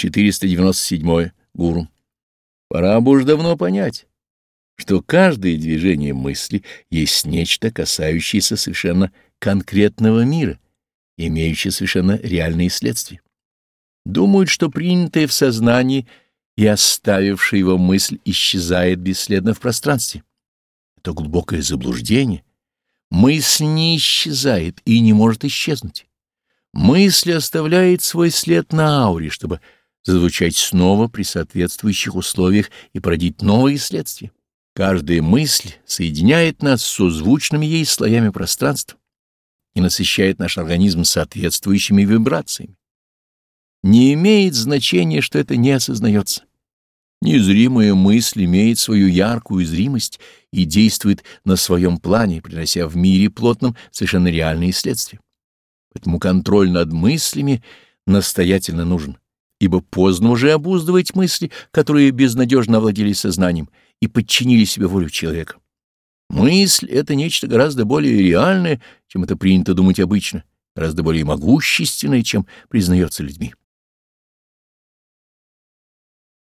497. Гуру. Пора бы уж давно понять, что каждое движение мысли есть нечто, касающееся совершенно конкретного мира, имеющее совершенно реальные следствия. Думают, что принятое в сознании и оставившая его мысль исчезает бесследно в пространстве. Это глубокое заблуждение. Мысль не исчезает и не может исчезнуть. Мысль оставляет свой след на ауре, чтобы зазвучать снова при соответствующих условиях и породить новые следствия. Каждая мысль соединяет нас с созвучными ей слоями пространства и насыщает наш организм соответствующими вибрациями. Не имеет значения, что это не осознается. Незримая мысль имеет свою яркую зримость и действует на своем плане, принося в мире плотном совершенно реальные следствия. Поэтому контроль над мыслями настоятельно нужен, ибо поздно уже обуздывать мысли, которые безнадежно овладели сознанием и подчинили себе волю человека. Мысль — это нечто гораздо более реальное, чем это принято думать обычно, гораздо более могущественное, чем признается людьми.